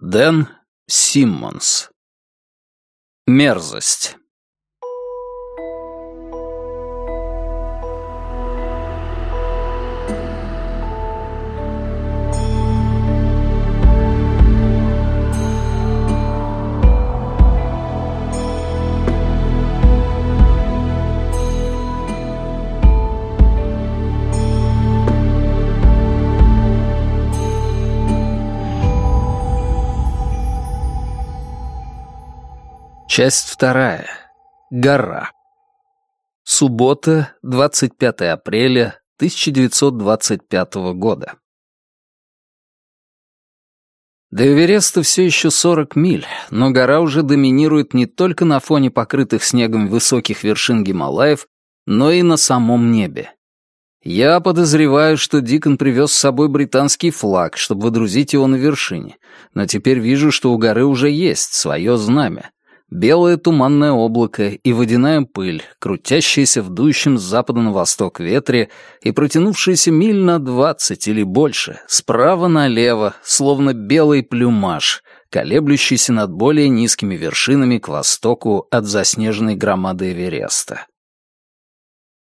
Дэн Симмонс. Мерзость. Часть вторая. Гора. Суббота, 25 апреля 1925 года. До Эвереста все еще 40 миль, но гора уже доминирует не только на фоне покрытых снегом высоких вершин Гималаев, но и на самом небе. Я подозреваю, что Дикон привез с собой британский флаг, чтобы водрузить его на вершине, но теперь вижу, что у горы уже есть свое знамя белое туманное облако и водяная пыль, крутящаяся в дующем с запада на восток ветре и протянувшаяся миль на двадцать или больше, справа налево, словно белый плюмаж, колеблющийся над более низкими вершинами к востоку от заснеженной громады Эвереста.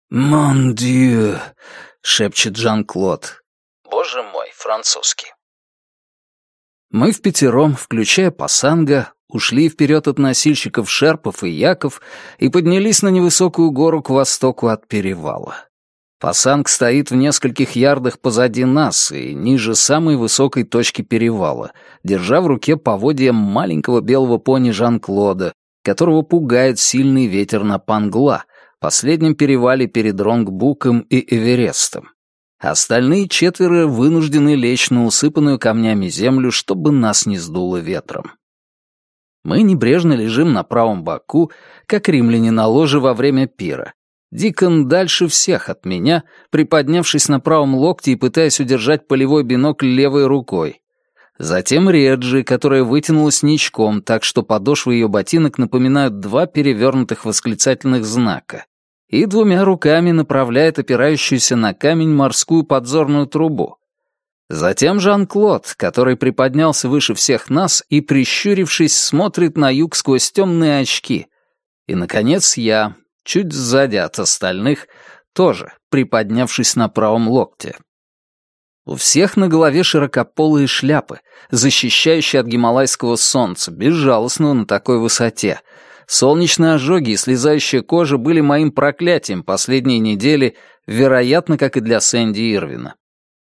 «Мон дью», — шепчет Жан-Клод. «Боже мой, французский». Мы в пятером, включая Пасанга, ушли вперед от носильщиков шерпов и яков и поднялись на невысокую гору к востоку от перевала. Пасанг стоит в нескольких ярдах позади нас и ниже самой высокой точки перевала, держа в руке поводья маленького белого пони Жан-Клода, которого пугает сильный ветер на Пангла, последнем перевале перед Ронгбуком и Эверестом. Остальные четверо вынуждены лечь на усыпанную камнями землю, чтобы нас не сдуло ветром. Мы небрежно лежим на правом боку, как римляне на ложе во время пира. Дикон дальше всех от меня, приподнявшись на правом локте и пытаясь удержать полевой бинокль левой рукой. Затем Реджи, которая вытянулась ничком, так что подошвы ее ботинок напоминают два перевернутых восклицательных знака, и двумя руками направляет опирающуюся на камень морскую подзорную трубу. Затем Жан-Клод, который приподнялся выше всех нас и, прищурившись, смотрит на юг сквозь темные очки. И, наконец, я, чуть сзади от остальных, тоже, приподнявшись на правом локте. У всех на голове широкополые шляпы, защищающие от гималайского солнца, безжалостного на такой высоте. Солнечные ожоги и слезающая кожа были моим проклятием последние недели, вероятно, как и для Сэнди Ирвина.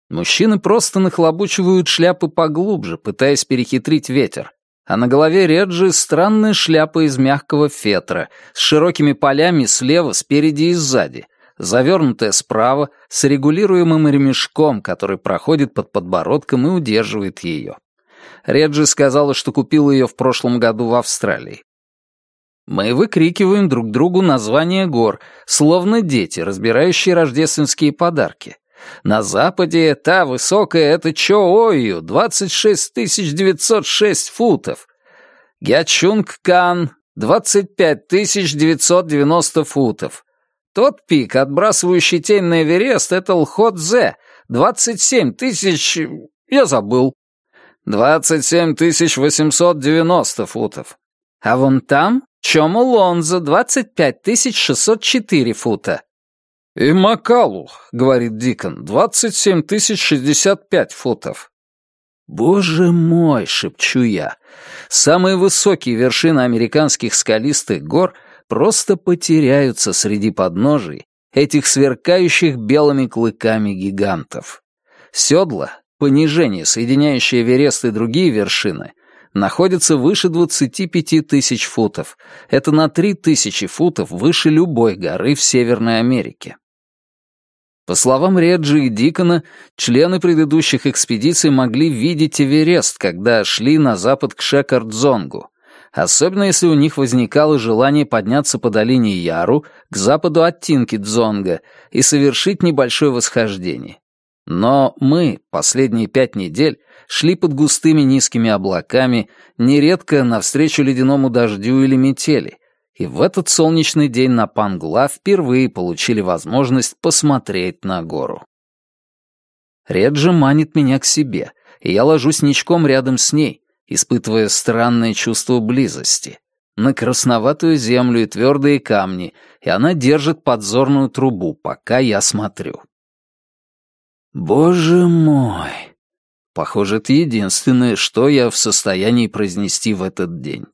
Мужчины просто нахлобучивают шляпы поглубже, пытаясь перехитрить ветер. А на голове Реджи странная шляпа из мягкого фетра, с широкими полями слева, спереди и сзади, завернутая справа, с регулируемым ремешком, который проходит под подбородком и удерживает ее. Реджи сказала, что купила ее в прошлом году в Австралии. Мы выкрикиваем друг другу названия гор, словно дети, разбирающие рождественские подарки. На западе та высокая — это Чоою, 26 906 футов. Гячунг-Кан — 25 990 футов. Тот пик, отбрасывающий тень на Эверест, это Лхот-Зе, 27 тысяч... я забыл. 27 890 футов. А вон там Чому-Лонзо, 25 604 фута. «И Макалу», — говорит Дикон, — «двадцать семь тысяч шестьдесят пять футов». «Боже мой!» — шепчу я. «Самые высокие вершины американских скалистых гор просто потеряются среди подножий этих сверкающих белыми клыками гигантов. Седла, понижение, соединяющее Эверест и другие вершины, находятся выше 25 тысяч футов. Это на 3 тысячи футов выше любой горы в Северной Америке. По словам Реджи и Дикона, члены предыдущих экспедиций могли видеть Эверест, когда шли на запад к Шекардзонгу, особенно если у них возникало желание подняться по долине Яру к западу от Тинкидзонга и совершить небольшое восхождение. Но мы, последние пять недель, шли под густыми низкими облаками, нередко навстречу ледяному дождю или метели, и в этот солнечный день на Пангла впервые получили возможность посмотреть на гору. Реджа манит меня к себе, и я ложусь ничком рядом с ней, испытывая странное чувство близости, на красноватую землю и твердые камни, и она держит подзорную трубу, пока я смотрю. Боже мой! Похоже, это единственное, что я в состоянии произнести в этот день.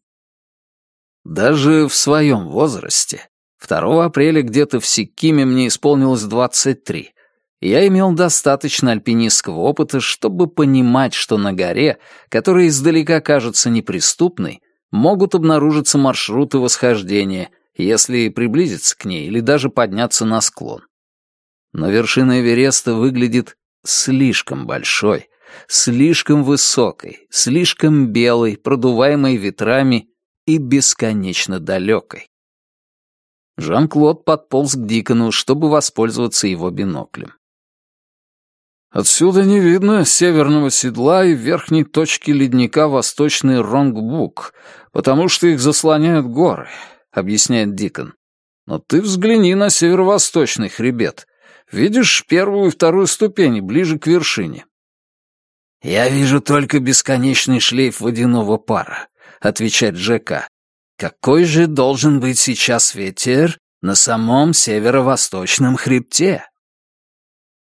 Даже в своем возрасте, 2 апреля где-то в Сиккиме мне исполнилось 23, я имел достаточно альпинистского опыта, чтобы понимать, что на горе, которая издалека кажется неприступной, могут обнаружиться маршруты восхождения, если приблизиться к ней или даже подняться на склон. Но вершина Эвереста выглядит слишком большой, слишком высокой, слишком белой, продуваемой ветрами и бесконечно далекой. Жан-Клод подполз к Дикону, чтобы воспользоваться его биноклем. Отсюда не видно северного седла и верхней точки ледника восточный Ронгбук, потому что их заслоняют горы, объясняет Дикон. Но ты взгляни на северо-восточный хребет. Видишь первую и вторую ступени ближе к вершине. «Я вижу только бесконечный шлейф водяного пара», — отвечает Джека. «Какой же должен быть сейчас ветер на самом северо-восточном хребте?»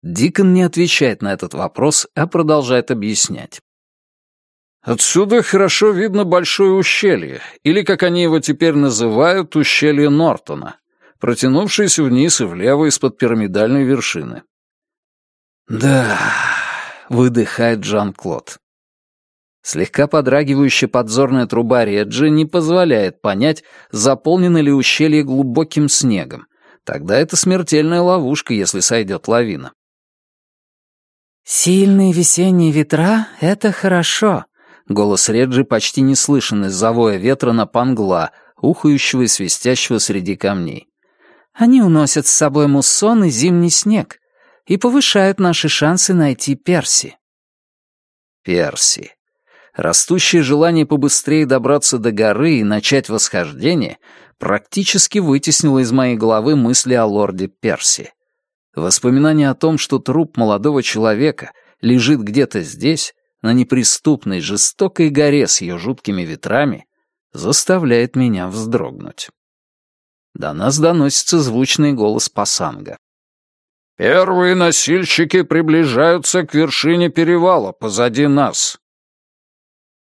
Дикон не отвечает на этот вопрос, а продолжает объяснять. Отсюда хорошо видно большое ущелье, или, как они его теперь называют, ущелье Нортона, протянувшееся вниз и влево из-под пирамидальной вершины. «Да», — выдыхает Жан-Клод. Слегка подрагивающая подзорная труба Реджи не позволяет понять, заполнено ли ущелье глубоким снегом. Тогда это смертельная ловушка, если сойдет лавина. «Сильные весенние ветра — это хорошо», — голос Реджи почти не слышен из завоя ветра на пангла, ухающего и свистящего среди камней. «Они уносят с собой муссон и зимний снег и повышают наши шансы найти Перси». Перси. Растущее желание побыстрее добраться до горы и начать восхождение практически вытеснило из моей головы мысли о лорде Перси. Воспоминание о том, что труп молодого человека лежит где-то здесь, на неприступной жестокой горе с ее жуткими ветрами, заставляет меня вздрогнуть. До нас доносится звучный голос Пасанга. «Первые носильщики приближаются к вершине перевала позади нас».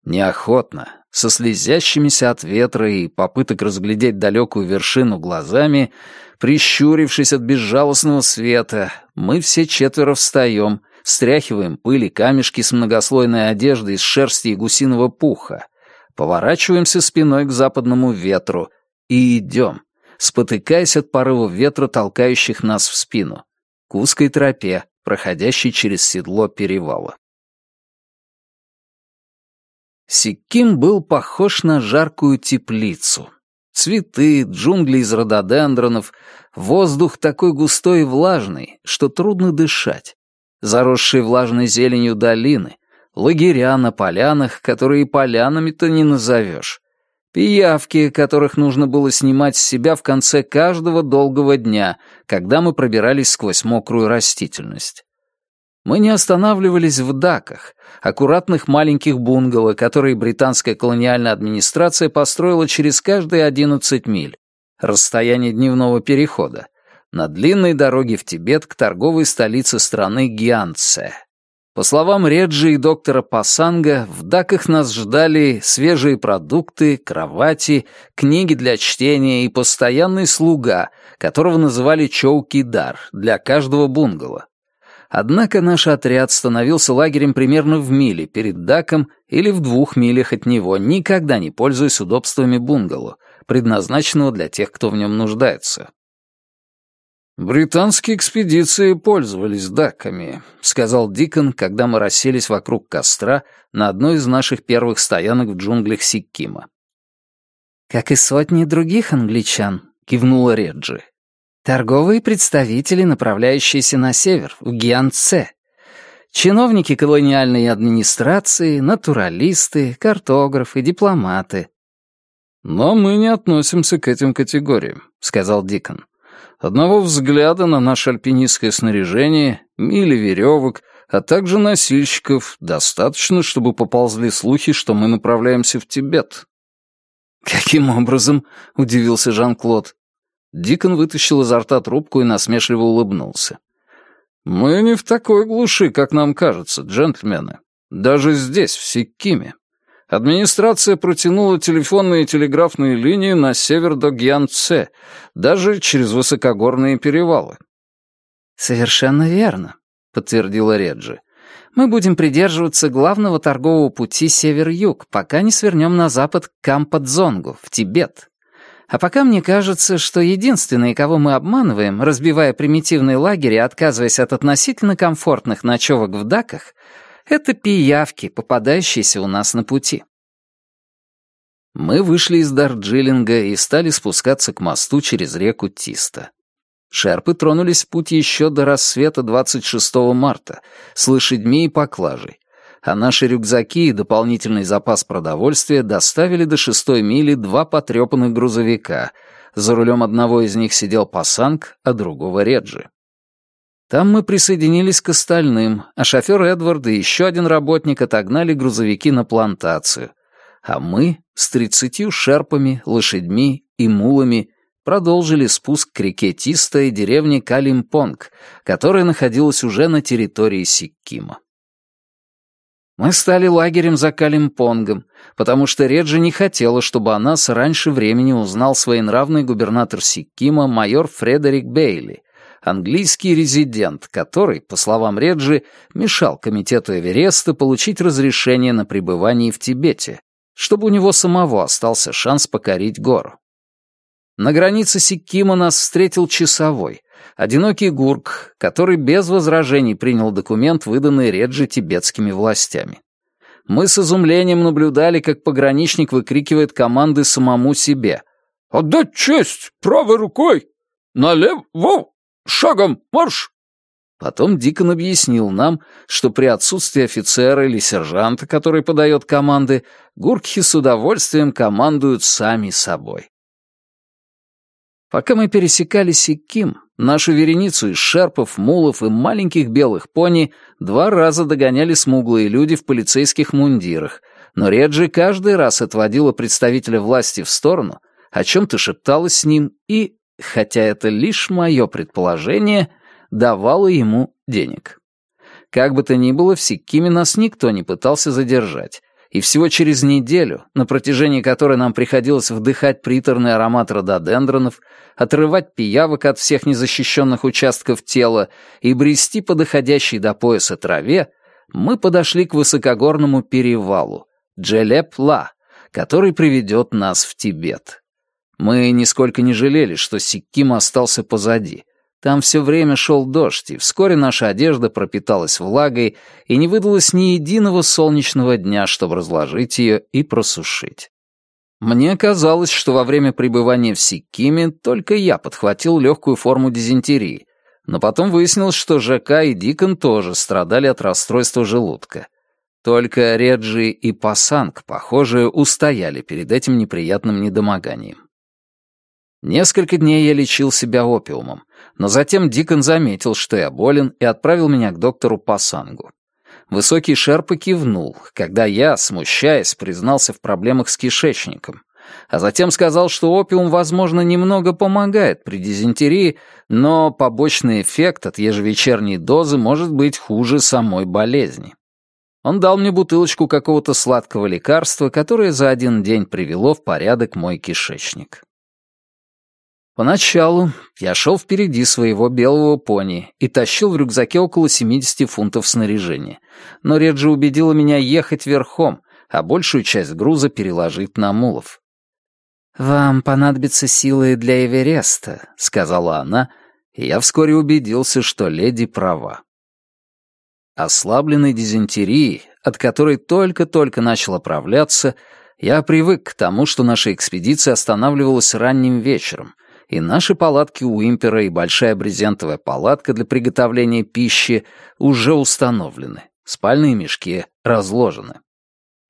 Неохотно, со слезящимися от ветра и попыток разглядеть далекую вершину глазами, прищурившись от безжалостного света, мы все четверо встаем, стряхиваем пыль и камешки с многослойной одежды из шерсти и гусиного пуха, поворачиваемся спиной к западному ветру и идем, спотыкаясь от порывов ветра, толкающих нас в спину, к узкой тропе, проходящей через седло перевала. Сикким был похож на жаркую теплицу. Цветы, джунгли из рододендронов, воздух такой густой и влажный, что трудно дышать. Заросшие влажной зеленью долины, лагеря на полянах, которые полянами-то не назовешь. Пиявки, которых нужно было снимать с себя в конце каждого долгого дня, когда мы пробирались сквозь мокрую растительность. Мы не останавливались в даках, аккуратных маленьких бунгало, которые британская колониальная администрация построила через каждые 11 миль, расстояние дневного перехода, на длинной дороге в Тибет к торговой столице страны Гианце. По словам Реджи и доктора Пасанга, в даках нас ждали свежие продукты, кровати, книги для чтения и постоянный слуга, которого называли Чоуки-дар для каждого бунгало. Однако наш отряд становился лагерем примерно в миле перед Даком или в двух милях от него, никогда не пользуясь удобствами бунгало, предназначенного для тех, кто в нем нуждается. «Британские экспедиции пользовались даками», — сказал Дикон, когда мы расселись вокруг костра на одной из наших первых стоянок в джунглях Сиккима. «Как и сотни других англичан», — кивнула Реджи. Торговые представители, направляющиеся на север, в Гианце. Чиновники колониальной администрации, натуралисты, картографы, дипломаты. «Но мы не относимся к этим категориям», — сказал Дикон. «Одного взгляда на наше альпинистское снаряжение, мили веревок, а также носильщиков, достаточно, чтобы поползли слухи, что мы направляемся в Тибет». «Каким образом?» — удивился Жан-Клод. Дикон вытащил изо рта трубку и насмешливо улыбнулся. «Мы не в такой глуши, как нам кажется, джентльмены. Даже здесь, в Сиккиме. Администрация протянула телефонные и телеграфные линии на север до Гьянце, даже через высокогорные перевалы». «Совершенно верно», — подтвердила Реджи. «Мы будем придерживаться главного торгового пути север-юг, пока не свернем на запад к Кампадзонгу, в Тибет. А пока мне кажется, что единственные, кого мы обманываем, разбивая примитивные лагеря и отказываясь от относительно комфортных ночевок в даках, это пиявки, попадающиеся у нас на пути. Мы вышли из Дарджилинга и стали спускаться к мосту через реку Тиста. Шерпы тронулись в путь еще до рассвета 26 марта с лошадьми и поклажей, а наши рюкзаки и дополнительный запас продовольствия доставили до шестой мили два потрепанных грузовика. За рулем одного из них сидел Пасанг, а другого Реджи. Там мы присоединились к остальным, а шофер Эдвард и еще один работник отогнали грузовики на плантацию. А мы с тридцатью шерпами, лошадьми и мулами продолжили спуск к реке Тиста и деревне Калимпонг, которая находилась уже на территории Сиккима. Мы стали лагерем за Калимпонгом, потому что Реджи не хотела, чтобы о нас раньше времени узнал своенравный губернатор Сиккима майор Фредерик Бейли, английский резидент, который, по словам Реджи, мешал комитету Эвереста получить разрешение на пребывание в Тибете, чтобы у него самого остался шанс покорить гору. На границе Сиккима нас встретил часовой, одинокий гурк, который без возражений принял документ, выданный Реджи тибетскими властями. Мы с изумлением наблюдали, как пограничник выкрикивает команды самому себе. «Отдать честь! Правой рукой! Налево! Шагом марш!» Потом Дикон объяснил нам, что при отсутствии офицера или сержанта, который подает команды, гуркхи с удовольствием командуют сами собой. Пока мы пересекали Сикким, нашу вереницу из шерпов, мулов и маленьких белых пони два раза догоняли смуглые люди в полицейских мундирах, но Реджи каждый раз отводила представителя власти в сторону, о чем-то шепталась с ним и, хотя это лишь мое предположение, давала ему денег. Как бы то ни было, в Сиккиме нас никто не пытался задержать, и всего через неделю, на протяжении которой нам приходилось вдыхать приторный аромат рододендронов, отрывать пиявок от всех незащищенных участков тела и брести по доходящей до пояса траве, мы подошли к высокогорному перевалу, Джелеп-Ла, который приведет нас в Тибет. Мы нисколько не жалели, что Сикким остался позади — там все время шел дождь, и вскоре наша одежда пропиталась влагой, и не выдалось ни единого солнечного дня, чтобы разложить ее и просушить. Мне казалось, что во время пребывания в Сиккиме только я подхватил легкую форму дизентерии, но потом выяснилось, что ЖК и Дикон тоже страдали от расстройства желудка. Только Реджи и Пасанг, похоже, устояли перед этим неприятным недомоганием. Несколько дней я лечил себя опиумом, но затем Дикон заметил, что я болен, и отправил меня к доктору Пасангу. Высокий Шерпа кивнул, когда я, смущаясь, признался в проблемах с кишечником, а затем сказал, что опиум, возможно, немного помогает при дизентерии, но побочный эффект от ежевечерней дозы может быть хуже самой болезни. Он дал мне бутылочку какого-то сладкого лекарства, которое за один день привело в порядок мой кишечник. Поначалу я шел впереди своего белого пони и тащил в рюкзаке около 70 фунтов снаряжения, но Реджи убедила меня ехать верхом, а большую часть груза переложить на мулов. «Вам понадобятся силы для Эвереста», — сказала она, и я вскоре убедился, что леди права. Ослабленной дизентерией, от которой только-только начал оправляться, я привык к тому, что наша экспедиция останавливалась ранним вечером — и наши палатки у Импера и большая брезентовая палатка для приготовления пищи уже установлены, спальные мешки разложены.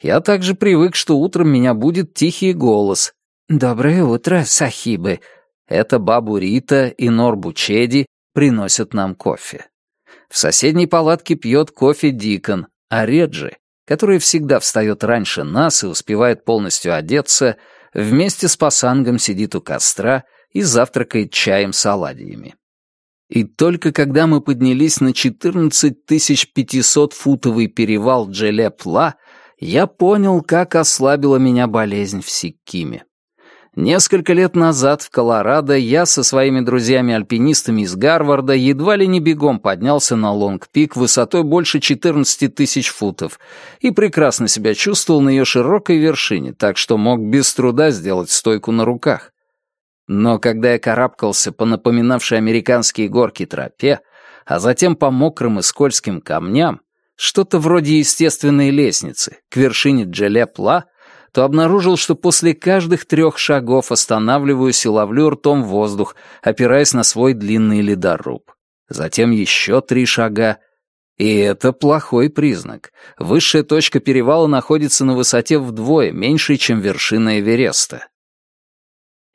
Я также привык, что утром меня будет тихий голос. «Доброе утро, сахибы!» Это бабу Рита и Норбу Чеди приносят нам кофе. В соседней палатке пьет кофе Дикон, а Реджи, который всегда встает раньше нас и успевает полностью одеться, вместе с пасангом сидит у костра и завтракает чаем с оладьями. И только когда мы поднялись на 14500-футовый перевал Джелепла, я понял, как ослабила меня болезнь в Сиккиме. Несколько лет назад в Колорадо я со своими друзьями-альпинистами из Гарварда едва ли не бегом поднялся на Лонг-Пик высотой больше 14 тысяч футов и прекрасно себя чувствовал на ее широкой вершине, так что мог без труда сделать стойку на руках. Но когда я карабкался по напоминавшей американские горки тропе, а затем по мокрым и скользким камням, что-то вроде естественной лестницы, к вершине Джелепла, то обнаружил, что после каждых трех шагов останавливаюсь и ловлю ртом воздух, опираясь на свой длинный ледоруб. Затем еще три шага. И это плохой признак. Высшая точка перевала находится на высоте вдвое меньше, чем вершина Эвереста.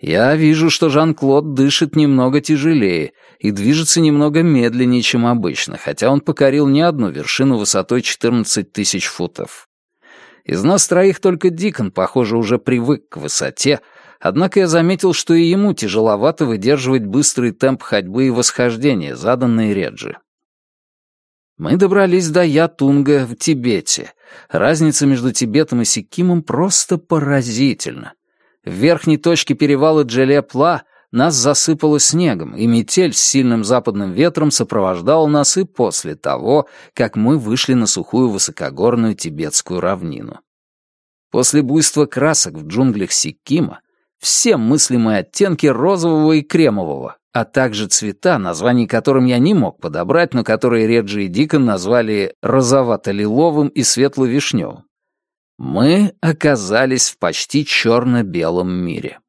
Я вижу, что Жан-Клод дышит немного тяжелее и движется немного медленнее, чем обычно, хотя он покорил не одну вершину высотой 14 тысяч футов. Из нас троих только Дикон, похоже, уже привык к высоте, однако я заметил, что и ему тяжеловато выдерживать быстрый темп ходьбы и восхождения, заданный Реджи. Мы добрались до Ятунга в Тибете. Разница между Тибетом и Сикимом просто поразительна. В верхней точке перевала Джелепла нас засыпало снегом, и метель с сильным западным ветром сопровождала нас и после того, как мы вышли на сухую высокогорную тибетскую равнину. После буйства красок в джунглях Сиккима все мыслимые оттенки розового и кремового, а также цвета, названий которым я не мог подобрать, но которые Реджи и Дикон назвали розовато-лиловым и светло-вишневым. Мы оказались в почти черно-белом мире.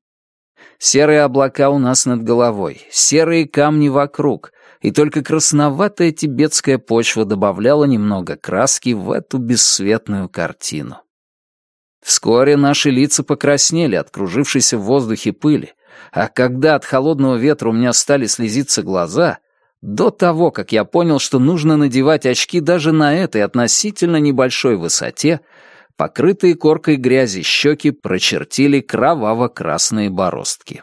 Серые облака у нас над головой, серые камни вокруг, и только красноватая тибетская почва добавляла немного краски в эту бесцветную картину. Вскоре наши лица покраснели от кружившейся в воздухе пыли, а когда от холодного ветра у меня стали слезиться глаза, до того, как я понял, что нужно надевать очки даже на этой относительно небольшой высоте, покрытые коркой грязи щеки прочертили кроваво-красные бороздки.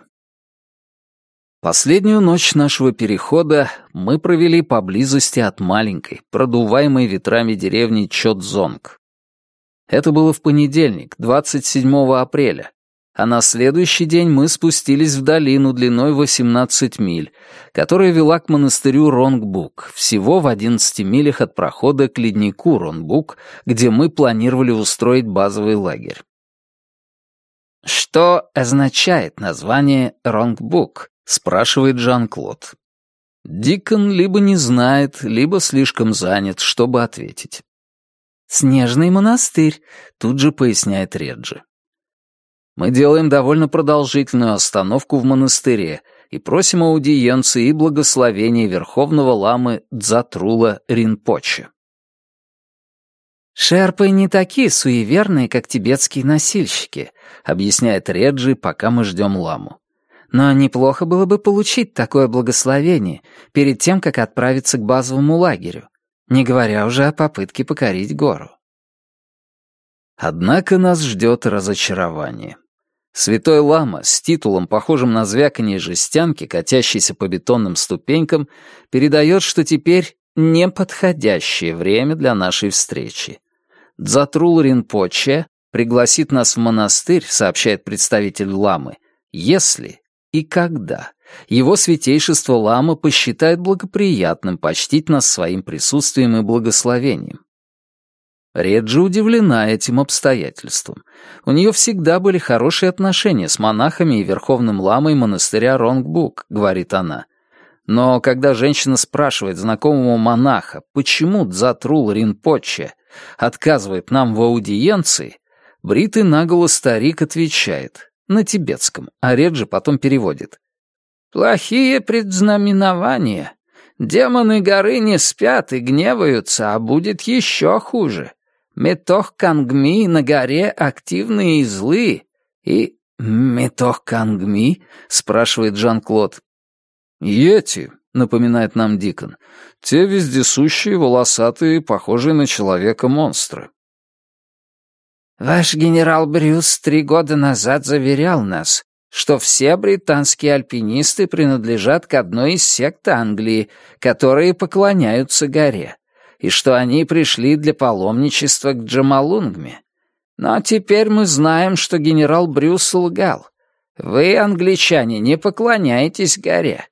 Последнюю ночь нашего перехода мы провели поблизости от маленькой, продуваемой ветрами деревни Чотзонг. Это было в понедельник, 27 апреля, а на следующий день мы спустились в долину длиной 18 миль, которая вела к монастырю Ронгбук, всего в 11 милях от прохода к леднику Ронгбук, где мы планировали устроить базовый лагерь. «Что означает название Ронгбук?» — спрашивает Жан-Клод. Дикон либо не знает, либо слишком занят, чтобы ответить. «Снежный монастырь», — тут же поясняет Реджи. Мы делаем довольно продолжительную остановку в монастыре и просим аудиенции и благословения Верховного Ламы Дзатрула Ринпоче. «Шерпы не такие суеверные, как тибетские носильщики», объясняет Реджи, пока мы ждем ламу. «Но неплохо было бы получить такое благословение перед тем, как отправиться к базовому лагерю, не говоря уже о попытке покорить гору». Однако нас ждет разочарование. Святой Лама с титулом, похожим на звяканье жестянки, катящейся по бетонным ступенькам, передает, что теперь неподходящее время для нашей встречи. Дзатрул Ринпоче пригласит нас в монастырь, сообщает представитель Ламы, если и когда его святейшество Лама посчитает благоприятным почтить нас своим присутствием и благословением. Реджи удивлена этим обстоятельством. У нее всегда были хорошие отношения с монахами и верховным ламой монастыря Ронгбук, говорит она. Но когда женщина спрашивает знакомого монаха, почему Дзатрул Ринпоче отказывает нам в аудиенции, бритый наголо старик отвечает на тибетском, а Реджи потом переводит. «Плохие предзнаменования. Демоны горы не спят и гневаются, а будет еще хуже. Метох Кангми на горе активные и злые. И Метох Кангми? спрашивает Жан-Клод. Йети, — напоминает нам Дикон. «Те вездесущие, волосатые, похожие на человека монстры». «Ваш генерал Брюс три года назад заверял нас, что все британские альпинисты принадлежат к одной из сект Англии, которые поклоняются горе, и что они пришли для паломничества к Джамалунгме. Но теперь мы знаем, что генерал Брюс лгал. Вы, англичане, не поклоняетесь горе».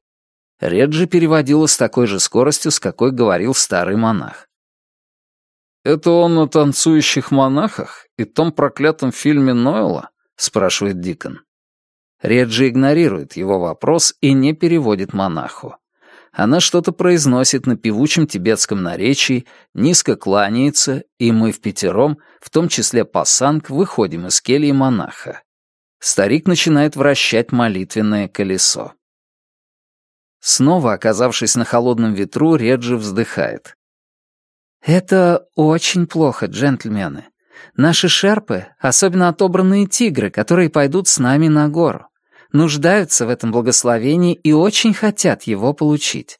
Реджи переводила с такой же скоростью, с какой говорил старый монах. «Это он о танцующих монахах и том проклятом фильме Нойла?» — спрашивает Дикон. Реджи игнорирует его вопрос и не переводит монаху. Она что-то произносит на певучем тибетском наречии, низко кланяется, и мы в пятером, в том числе пасанг, выходим из кельи монаха. Старик начинает вращать молитвенное колесо. Снова оказавшись на холодном ветру, Реджи вздыхает. «Это очень плохо, джентльмены. Наши шерпы, особенно отобранные тигры, которые пойдут с нами на гору, нуждаются в этом благословении и очень хотят его получить.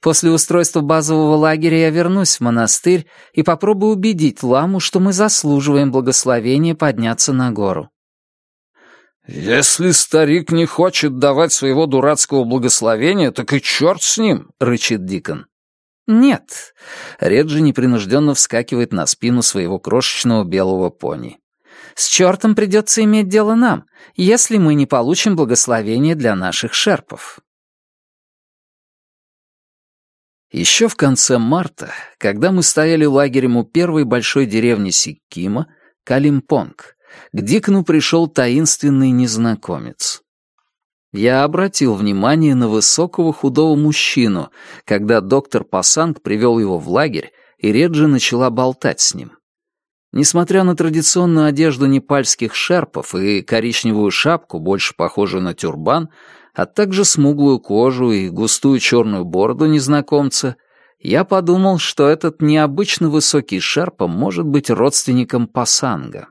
После устройства базового лагеря я вернусь в монастырь и попробую убедить ламу, что мы заслуживаем благословения подняться на гору. «Если старик не хочет давать своего дурацкого благословения, так и черт с ним!» — рычит Дикон. «Нет». Реджи непринужденно вскакивает на спину своего крошечного белого пони. «С чертом придется иметь дело нам, если мы не получим благословение для наших шерпов». Еще в конце марта, когда мы стояли лагерем у первой большой деревни Сиккима, Калимпонг, к Дикну пришел таинственный незнакомец. Я обратил внимание на высокого худого мужчину, когда доктор Пасанг привел его в лагерь, и Реджи начала болтать с ним. Несмотря на традиционную одежду непальских шерпов и коричневую шапку, больше похожую на тюрбан, а также смуглую кожу и густую черную бороду незнакомца, я подумал, что этот необычно высокий шерпа может быть родственником Пасанга.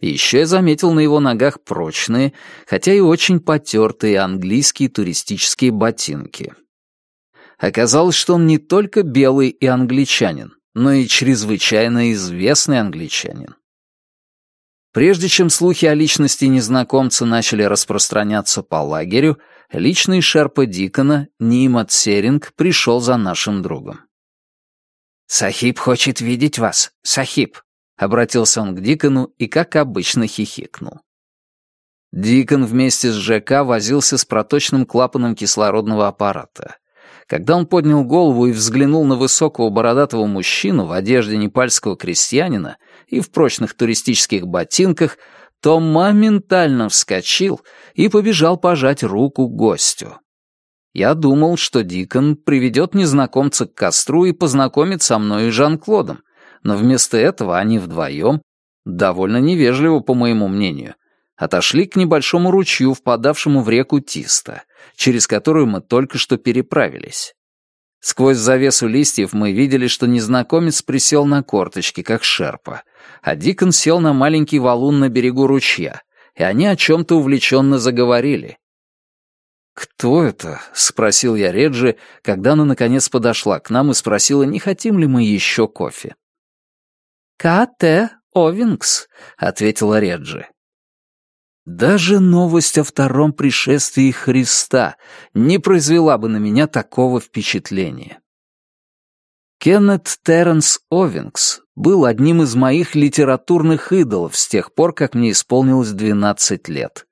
Еще я заметил на его ногах прочные, хотя и очень потертые английские туристические ботинки. Оказалось, что он не только белый и англичанин, но и чрезвычайно известный англичанин. Прежде чем слухи о личности незнакомца начали распространяться по лагерю, личный шерпа Дикона, Нимат Серинг, пришел за нашим другом. «Сахиб хочет видеть вас, Сахиб», Обратился он к Дикону и, как обычно, хихикнул. Дикон вместе с ЖК возился с проточным клапаном кислородного аппарата. Когда он поднял голову и взглянул на высокого бородатого мужчину в одежде непальского крестьянина и в прочных туристических ботинках, то моментально вскочил и побежал пожать руку гостю. Я думал, что Дикон приведет незнакомца к костру и познакомит со мной и Жан-Клодом, но вместо этого они вдвоем, довольно невежливо, по моему мнению, отошли к небольшому ручью, впадавшему в реку Тиста, через которую мы только что переправились. Сквозь завесу листьев мы видели, что незнакомец присел на корточки, как шерпа, а Дикон сел на маленький валун на берегу ручья, и они о чем-то увлеченно заговорили. «Кто это?» — спросил я Реджи, когда она наконец подошла к нам и спросила, не хотим ли мы еще кофе. «К.Т. Овингс», — ответила Реджи. Даже новость о втором пришествии Христа не произвела бы на меня такого впечатления. Кеннет Терренс Овингс был одним из моих литературных идолов с тех пор, как мне исполнилось 12 лет.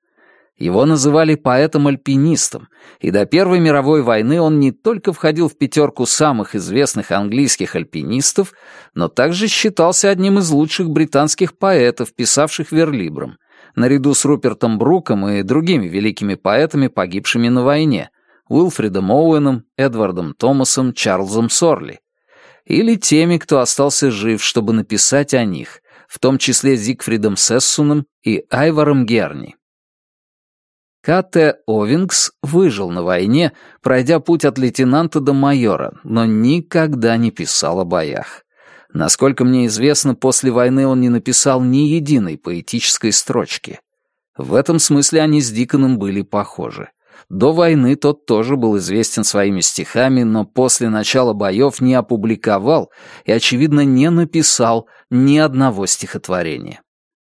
Его называли поэтом-альпинистом, и до Первой мировой войны он не только входил в пятерку самых известных английских альпинистов, но также считался одним из лучших британских поэтов, писавших верлибром, наряду с Рупертом Бруком и другими великими поэтами, погибшими на войне, Уилфридом Оуэном, Эдвардом Томасом, Чарльзом Сорли, или теми, кто остался жив, чтобы написать о них, в том числе Зигфридом Сессуном и Айваром Герни. К.Т. Овингс выжил на войне, пройдя путь от лейтенанта до майора, но никогда не писал о боях. Насколько мне известно, после войны он не написал ни единой поэтической строчки. В этом смысле они с Диконом были похожи. До войны тот тоже был известен своими стихами, но после начала боев не опубликовал и, очевидно, не написал ни одного стихотворения.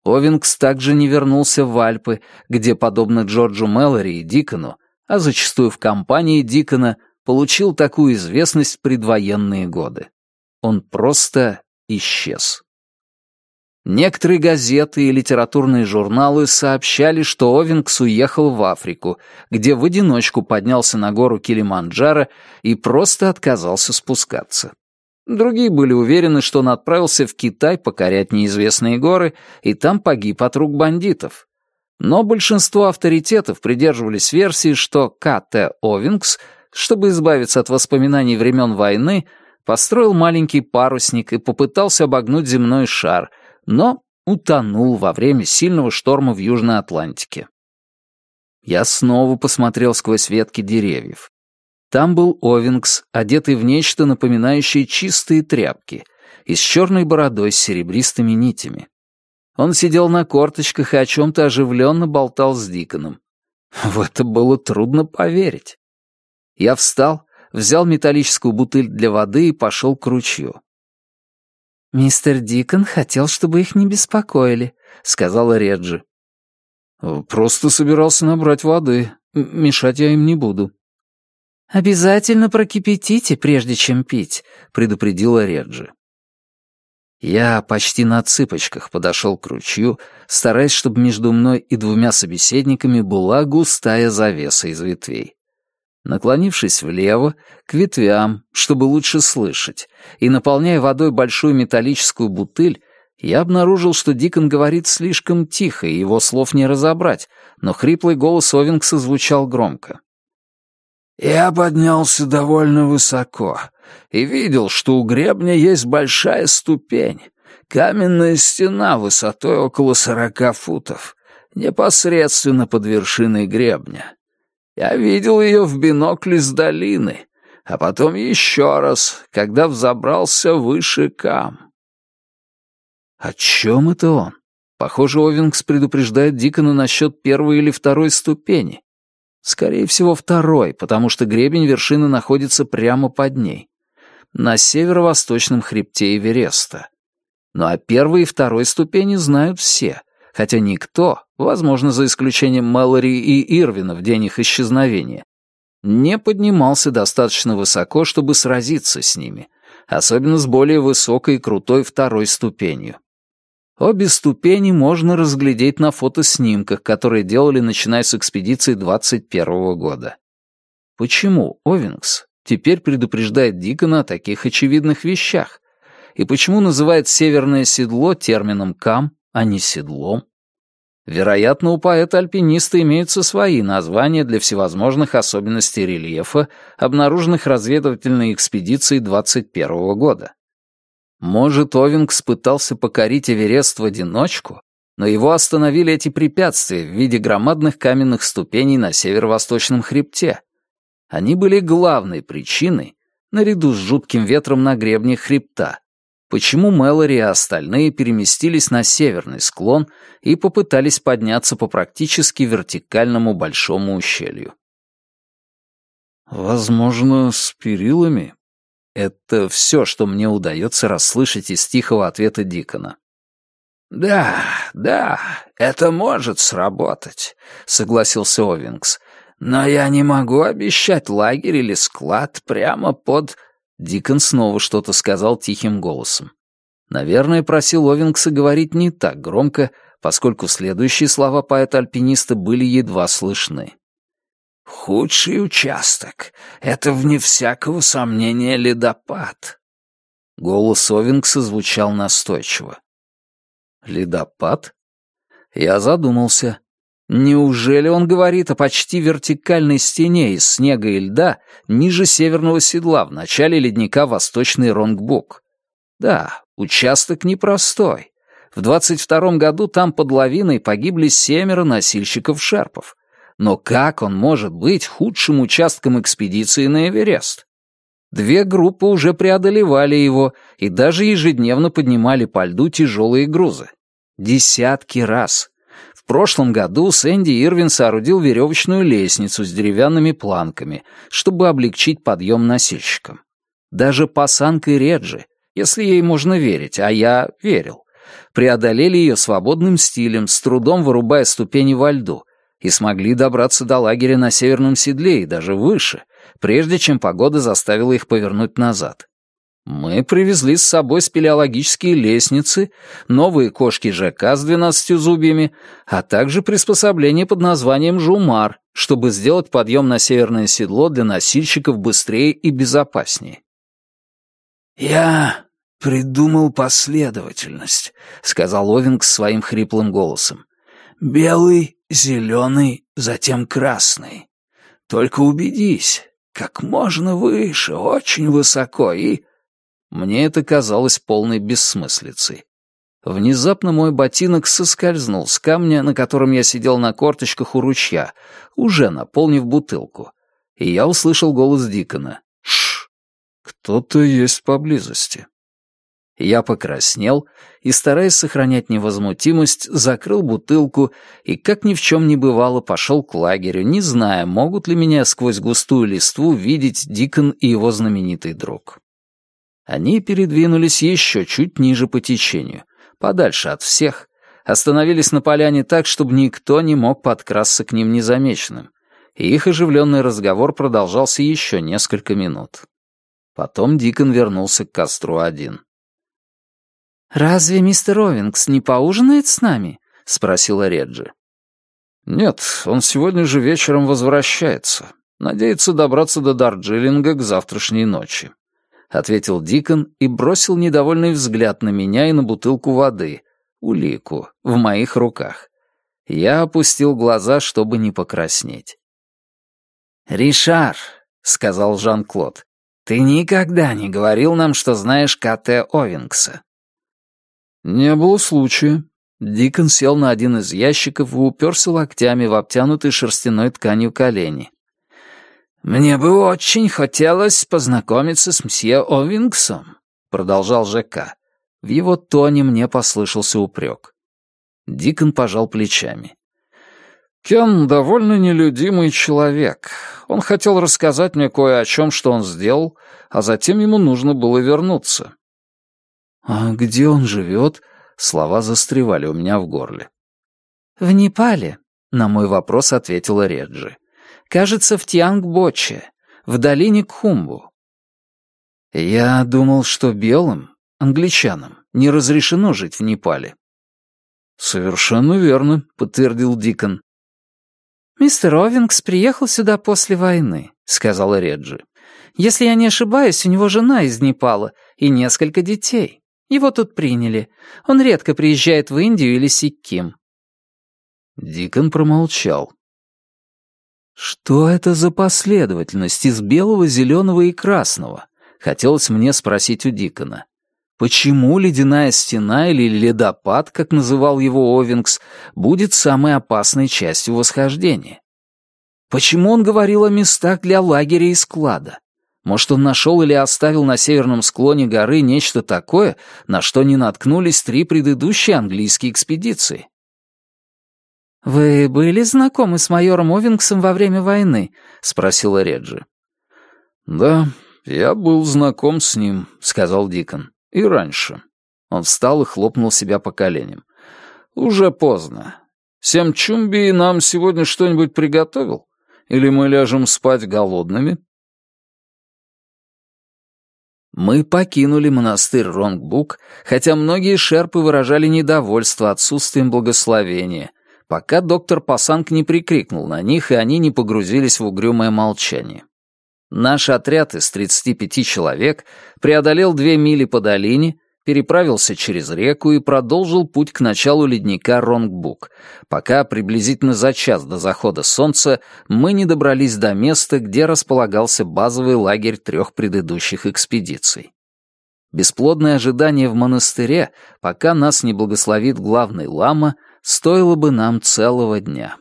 Овингс также не вернулся в Альпы, где, подобно Джорджу Мэлори и Дикону, а зачастую в компании Дикона, получил такую известность в предвоенные годы. Он просто исчез. Некоторые газеты и литературные журналы сообщали, что Овингс уехал в Африку, где в одиночку поднялся на гору Килиманджаро и просто отказался спускаться. Другие были уверены, что он отправился в Китай покорять неизвестные горы и там погиб от рук бандитов. Но большинство авторитетов придерживались версии, что К.Т. Овингс, чтобы избавиться от воспоминаний времен войны, построил маленький парусник и попытался обогнуть земной шар, но утонул во время сильного шторма в Южной Атлантике. Я снова посмотрел сквозь ветки деревьев. Там был Овингс, одетый в нечто напоминающее чистые тряпки, и с черной бородой с серебристыми нитями. Он сидел на корточках и о чем-то оживленно болтал с Диконом. В это было трудно поверить. Я встал, взял металлическую бутыль для воды и пошел к ручью. «Мистер Дикон хотел, чтобы их не беспокоили», — сказала Реджи. «Просто собирался набрать воды. Мешать я им не буду». «Обязательно прокипятите, прежде чем пить», — предупредила Реджи. Я почти на цыпочках подошел к ручью, стараясь, чтобы между мной и двумя собеседниками была густая завеса из ветвей. Наклонившись влево, к ветвям, чтобы лучше слышать, и наполняя водой большую металлическую бутыль, я обнаружил, что Дикон говорит слишком тихо, и его слов не разобрать, но хриплый голос Овингса звучал громко. Я поднялся довольно высоко и видел, что у гребня есть большая ступень, каменная стена высотой около сорока футов, непосредственно под вершиной гребня. Я видел ее в бинокле с долины, а потом еще раз, когда взобрался выше кам. О чем это он? Похоже, Овингс предупреждает Дикона насчет первой или второй ступени. Скорее всего, второй, потому что гребень вершины находится прямо под ней, на северо-восточном хребте Эвереста. Ну а первой и второй ступени знают все, хотя никто, возможно, за исключением Мэлори и Ирвина в день их исчезновения, не поднимался достаточно высоко, чтобы сразиться с ними, особенно с более высокой и крутой второй ступенью. Обе ступени можно разглядеть на фотоснимках, которые делали, начиная с экспедиции 21 года. Почему Овингс теперь предупреждает Дикона о таких очевидных вещах? И почему называет северное седло термином «кам», а не «седлом»? Вероятно, у поэта-альпиниста имеются свои названия для всевозможных особенностей рельефа, обнаруженных разведывательной экспедицией 21 года. Может, Овингс пытался покорить Эверест в одиночку, но его остановили эти препятствия в виде громадных каменных ступеней на северо-восточном хребте. Они были главной причиной, наряду с жутким ветром на гребне хребта, почему Мэлори и остальные переместились на северный склон и попытались подняться по практически вертикальному большому ущелью. «Возможно, с перилами?» Это все, что мне удается расслышать из тихого ответа Дикона. «Да, да, это может сработать», — согласился Овингс. «Но я не могу обещать лагерь или склад прямо под...» Дикон снова что-то сказал тихим голосом. Наверное, просил Овингса говорить не так громко, поскольку следующие слова поэта-альпиниста были едва слышны. Худший участок — это, вне всякого сомнения, ледопад. Голос Овингса звучал настойчиво. Ледопад? Я задумался. Неужели он говорит о почти вертикальной стене из снега и льда ниже северного седла в начале ледника Восточный Ронгбук? Да, участок непростой. В 22 году там под лавиной погибли семеро носильщиков-шерпов. Но как он может быть худшим участком экспедиции на Эверест? Две группы уже преодолевали его и даже ежедневно поднимали по льду тяжелые грузы. Десятки раз. В прошлом году Сэнди Ирвин соорудил веревочную лестницу с деревянными планками, чтобы облегчить подъем носильщикам. Даже Пасанг и Реджи, если ей можно верить, а я верил, преодолели ее свободным стилем, с трудом вырубая ступени во льду, и смогли добраться до лагеря на Северном Седле и даже выше, прежде чем погода заставила их повернуть назад. Мы привезли с собой спелеологические лестницы, новые кошки ЖК с двенадцатью зубьями, а также приспособление под названием «Жумар», чтобы сделать подъем на северное седло для носильщиков быстрее и безопаснее. «Я придумал последовательность», — сказал Овинг своим хриплым голосом. «Белый, зеленый, затем красный. Только убедись, как можно выше, очень высоко и...» Мне это казалось полной бессмыслицей. Внезапно мой ботинок соскользнул с камня, на котором я сидел на корточках у ручья, уже наполнив бутылку. И я услышал голос Дикона. «Шш! Кто-то есть поблизости». Я покраснел и, стараясь сохранять невозмутимость, закрыл бутылку и, как ни в чем не бывало, пошел к лагерю, не зная, могут ли меня сквозь густую листву видеть Дикон и его знаменитый друг. Они передвинулись еще чуть ниже по течению, подальше от всех, остановились на поляне так, чтобы никто не мог подкрасться к ним незамеченным, и их оживленный разговор продолжался еще несколько минут. Потом Дикон вернулся к костру один. «Разве мистер Ровингс не поужинает с нами?» — спросила Реджи. «Нет, он сегодня же вечером возвращается. Надеется добраться до Дарджилинга к завтрашней ночи. — ответил Дикон и бросил недовольный взгляд на меня и на бутылку воды, улику, в моих руках. Я опустил глаза, чтобы не покраснеть. «Ришар», — сказал Жан-Клод, — «ты никогда не говорил нам, что знаешь К.Т. Овингса». «Не было случая». Дикон сел на один из ящиков и уперся локтями в обтянутый шерстяной тканью колени. «Мне бы очень хотелось познакомиться с мсье Овингсом», — продолжал ЖК. В его тоне мне послышался упрек. Дикон пожал плечами. «Кен довольно нелюдимый человек. Он хотел рассказать мне кое о чем, что он сделал, а затем ему нужно было вернуться». «А где он живет?» Слова застревали у меня в горле. «В Непале», — на мой вопрос ответила Реджи. Кажется, в Тиангбоче, в долине Кхумбу. Я думал, что белым, англичанам, не разрешено жить в Непале. Совершенно верно, подтвердил Дикон. Мистер Овингс приехал сюда после войны, сказала Реджи. Если я не ошибаюсь, у него жена из Непала и несколько детей. Его тут приняли. Он редко приезжает в Индию или Сикким. Дикон промолчал. Что это за последовательность из белого, зеленого и красного? Хотелось мне спросить у Дикона. Почему ледяная стена или ледопад, как называл его Овингс, будет самой опасной частью восхождения? Почему он говорил о местах для лагеря и склада? Может, он нашел или оставил на северном склоне горы нечто такое, на что не наткнулись три предыдущие английские экспедиции? «Вы были знакомы с майором Овингсом во время войны?» — спросила Реджи. «Да, я был знаком с ним», — сказал Дикон. «И раньше». Он встал и хлопнул себя по коленям. «Уже поздно. Сем Чумби нам сегодня что-нибудь приготовил? Или мы ляжем спать голодными?» Мы покинули монастырь Ронгбук, хотя многие шерпы выражали недовольство отсутствием благословения — пока доктор Пасанг не прикрикнул на них, и они не погрузились в угрюмое молчание. Наш отряд из 35 человек преодолел две мили по долине, переправился через реку и продолжил путь к началу ледника Ронгбук, пока приблизительно за час до захода солнца мы не добрались до места, где располагался базовый лагерь трех предыдущих экспедиций. Бесплодное ожидание в монастыре, пока нас не благословит главный лама — стоило бы нам целого дня.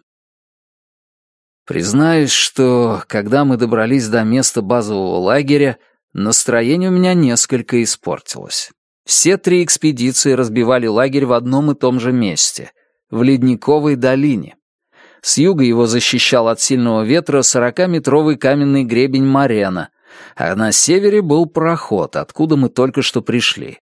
Признаюсь, что, когда мы добрались до места базового лагеря, настроение у меня несколько испортилось. Все три экспедиции разбивали лагерь в одном и том же месте. в Ледниковой долине. С юга его защищал от сильного ветра 40-метровый каменный гребень Марена, а на севере был проход, откуда мы только что пришли.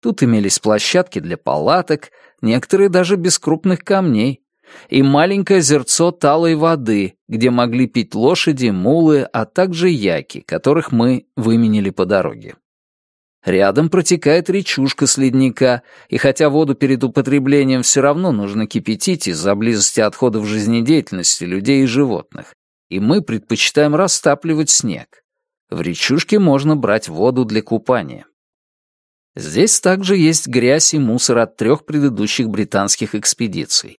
Тут имелись площадки для палаток, некоторые даже без крупных камней, и маленькое озерцо талой воды, где могли пить лошади, мулы, а также яки, которых мы выменили по дороге. Рядом протекает речушка с ледника, и хотя воду перед употреблением все равно нужно кипятить из-за близости отходов жизнедеятельности людей и животных, и мы предпочитаем растапливать снег. В речушке можно брать воду для купания. Здесь также есть грязь и мусор от трех предыдущих британских экспедиций.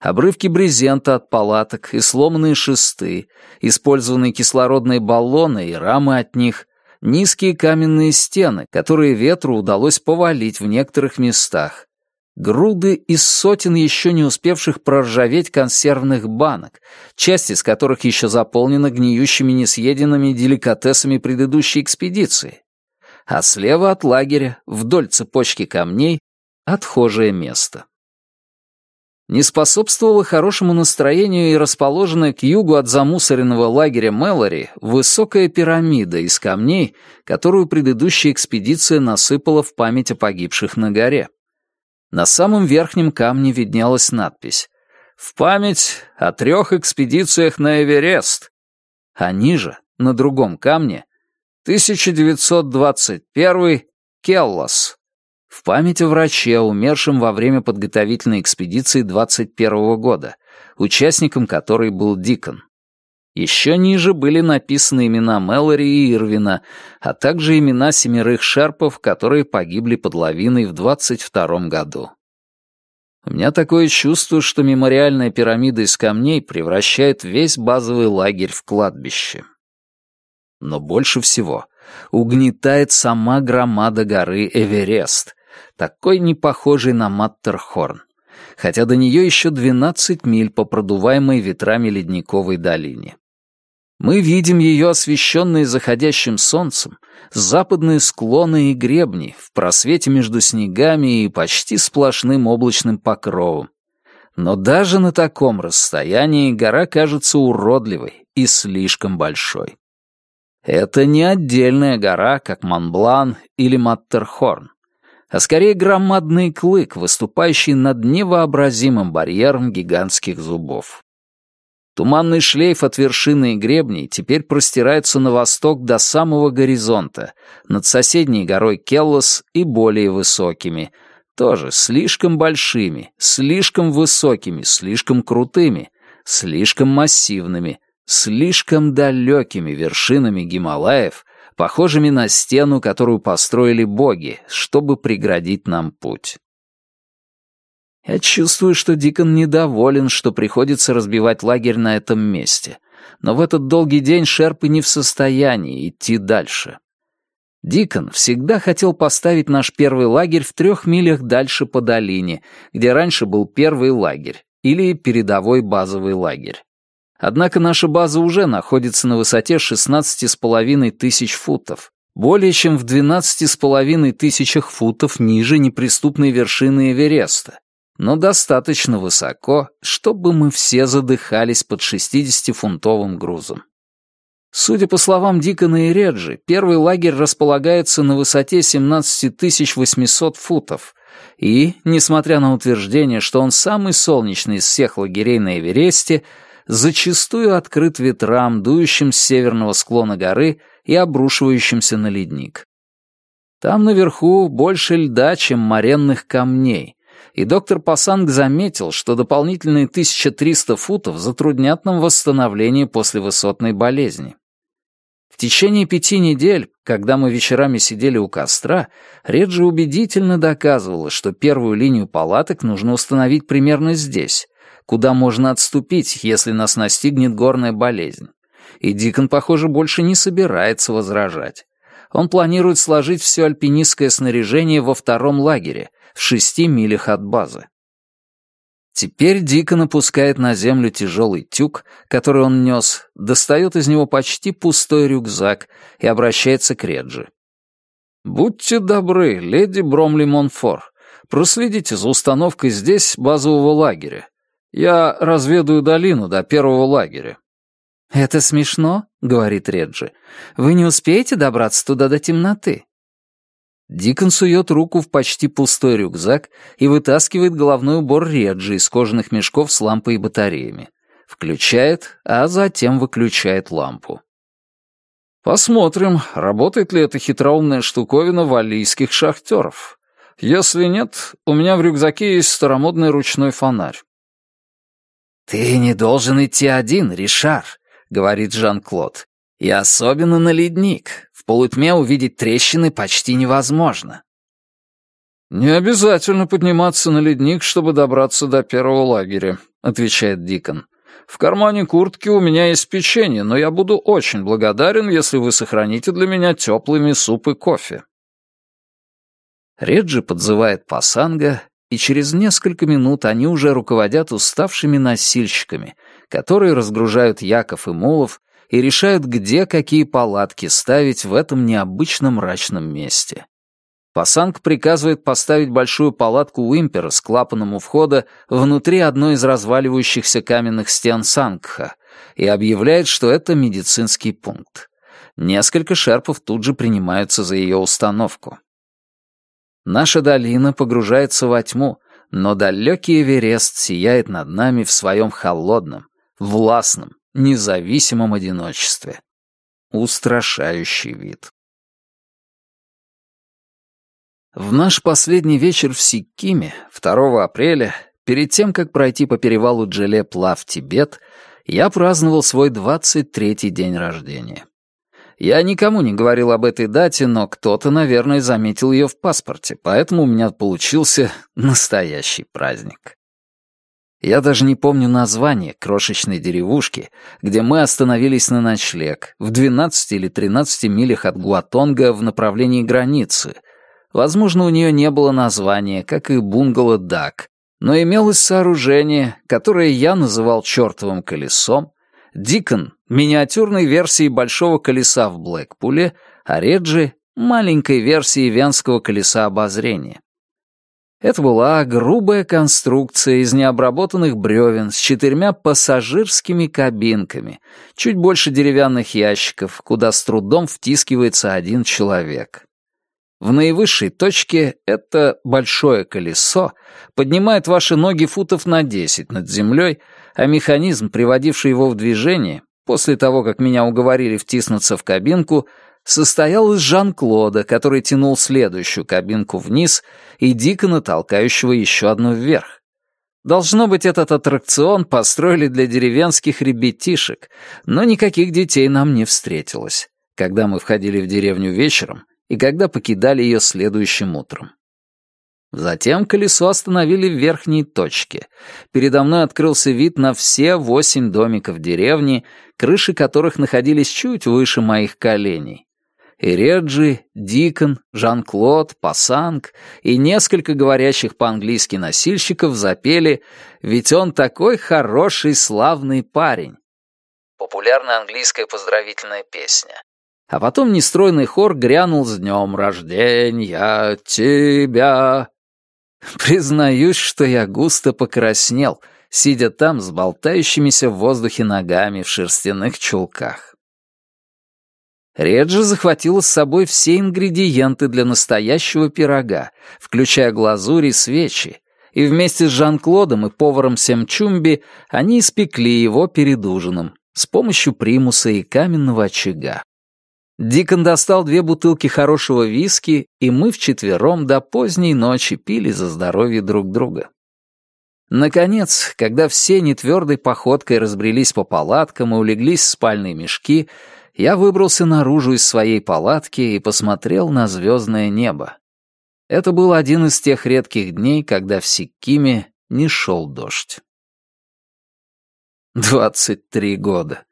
Обрывки брезента от палаток и сломанные шесты, использованные кислородные баллоны и рамы от них, низкие каменные стены, которые ветру удалось повалить в некоторых местах, груды из сотен еще не успевших проржаветь консервных банок, часть из которых еще заполнена гниющими несъеденными деликатесами предыдущей экспедиции. А слева от лагеря, вдоль цепочки камней, отхожее место не способствовало хорошему настроению и расположенная к югу от замусоренного лагеря Мэлори высокая пирамида из камней, которую предыдущая экспедиция насыпала в память о погибших на горе. На самом верхнем камне виднелась надпись «В память о трех экспедициях на Эверест», а ниже, на другом камне, 1921 Келлос, в память о враче, умершем во время подготовительной экспедиции 21 года, участником которой был Дикон. Еще ниже были написаны имена Мэлори и Ирвина, а также имена семерых шерпов, которые погибли под лавиной в 22 году. У меня такое чувство, что мемориальная пирамида из камней превращает весь базовый лагерь в кладбище. Но больше всего угнетает сама громада горы Эверест, такой не похожий на Маттерхорн, хотя до нее еще 12 миль по продуваемой ветрами ледниковой долине. Мы видим ее освещенные заходящим солнцем, западные склоны и гребни в просвете между снегами и почти сплошным облачным покровом. Но даже на таком расстоянии гора кажется уродливой и слишком большой. Это не отдельная гора, как Монблан или Маттерхорн а скорее громадный клык, выступающий над невообразимым барьером гигантских зубов. Туманный шлейф от вершины и гребней теперь простирается на восток до самого горизонта, над соседней горой Келлос и более высокими, тоже слишком большими, слишком высокими, слишком крутыми, слишком массивными, слишком далекими вершинами Гималаев, похожими на стену, которую построили боги, чтобы преградить нам путь. Я чувствую, что Дикон недоволен, что приходится разбивать лагерь на этом месте. Но в этот долгий день шерпы не в состоянии идти дальше. Дикон всегда хотел поставить наш первый лагерь в трех милях дальше по долине, где раньше был первый лагерь, или передовой базовый лагерь. Однако наша база уже находится на высоте 16,5 тысяч футов, более чем в 12,5 тысячах футов ниже неприступной вершины Эвереста, но достаточно высоко, чтобы мы все задыхались под 60-фунтовым грузом. Судя по словам Дикона и Реджи, первый лагерь располагается на высоте 17 800 футов, и, несмотря на утверждение, что он самый солнечный из всех лагерей на Эвересте, зачастую открыт ветрам, дующим с северного склона горы и обрушивающимся на ледник. Там наверху больше льда, чем моренных камней, и доктор Пасанг заметил, что дополнительные 1300 футов затруднят нам восстановление после высотной болезни. В течение пяти недель, когда мы вечерами сидели у костра, Реджи убедительно доказывала, что первую линию палаток нужно установить примерно здесь, куда можно отступить, если нас настигнет горная болезнь. И Дикон, похоже, больше не собирается возражать. Он планирует сложить все альпинистское снаряжение во втором лагере, в шести милях от базы. Теперь Дикон опускает на землю тяжелый тюк, который он нес, достает из него почти пустой рюкзак и обращается к Реджи. «Будьте добры, леди Бромли Монфор, Проследите за установкой здесь базового лагеря. Я разведаю долину до первого лагеря». «Это смешно», — говорит Реджи. «Вы не успеете добраться туда до темноты?» Дикон сует руку в почти пустой рюкзак и вытаскивает головной убор Реджи из кожаных мешков с лампой и батареями. Включает, а затем выключает лампу. Посмотрим, работает ли эта хитроумная штуковина валлийских шахтеров. Если нет, у меня в рюкзаке есть старомодный ручной фонарь. «Ты не должен идти один, Ришар», — говорит Жан-Клод. «И особенно на ледник. В полутьме увидеть трещины почти невозможно». «Не обязательно подниматься на ледник, чтобы добраться до первого лагеря», — отвечает Дикон. В кармане куртки у меня есть печенье, но я буду очень благодарен, если вы сохраните для меня теплыми суп и кофе». Реджи подзывает Пасанга, и через несколько минут они уже руководят уставшими носильщиками, которые разгружают яков и мулов и решают, где какие палатки ставить в этом необычном мрачном месте. Пасанг приказывает поставить большую палатку Уимпера с клапаном у входа внутри одной из разваливающихся каменных стен Сангха и объявляет, что это медицинский пункт. Несколько шерпов тут же принимаются за ее установку. Наша долина погружается во тьму, но далекий Эверест сияет над нами в своем холодном, властном, независимом одиночестве. Устрашающий вид. В наш последний вечер в Сиккиме, 2 апреля, перед тем, как пройти по перевалу Джелеп-Ла в Тибет, я праздновал свой 23-й день рождения. Я никому не говорил об этой дате, но кто-то, наверное, заметил ее в паспорте, поэтому у меня получился настоящий праздник. Я даже не помню название крошечной деревушки, где мы остановились на ночлег, в 12 или 13 милях от Гуатонга в направлении границы — Возможно, у нее не было названия, как и бунгало «Дак», но имелось сооружение, которое я называл чертовым колесом, Дикон — миниатюрной версией большого колеса в Блэкпуле, а Реджи — маленькой версией венского колеса обозрения. Это была грубая конструкция из необработанных бревен с четырьмя пассажирскими кабинками, чуть больше деревянных ящиков, куда с трудом втискивается один человек. В наивысшей точке это большое колесо поднимает ваши ноги футов на 10 над землей, а механизм, приводивший его в движение, после того, как меня уговорили втиснуться в кабинку, состоял из Жан-Клода, который тянул следующую кабинку вниз и дико натолкающего еще одну вверх. Должно быть, этот аттракцион построили для деревенских ребятишек, но никаких детей нам не встретилось. Когда мы входили в деревню вечером, и когда покидали ее следующим утром. Затем колесо остановили в верхней точке. Передо мной открылся вид на все восемь домиков деревни, крыши которых находились чуть выше моих коленей. И Реджи, Дикон, Жан-Клод, Пасанг и несколько говорящих по-английски носильщиков запели «Ведь он такой хороший, славный парень». Популярная английская поздравительная песня. А потом нестройный хор грянул с днем рождения тебя. Признаюсь, что я густо покраснел, сидя там с болтающимися в воздухе ногами в шерстяных чулках. Реджи захватила с собой все ингредиенты для настоящего пирога, включая глазурь и свечи, и вместе с Жан-Клодом и поваром Семчумби они испекли его перед ужином с помощью примуса и каменного очага. Дикон достал две бутылки хорошего виски, и мы вчетвером до поздней ночи пили за здоровье друг друга. Наконец, когда все нетвердой походкой разбрелись по палаткам и улеглись в спальные мешки, я выбрался наружу из своей палатки и посмотрел на звездное небо. Это был один из тех редких дней, когда в Сиккиме не шел дождь. Двадцать три года.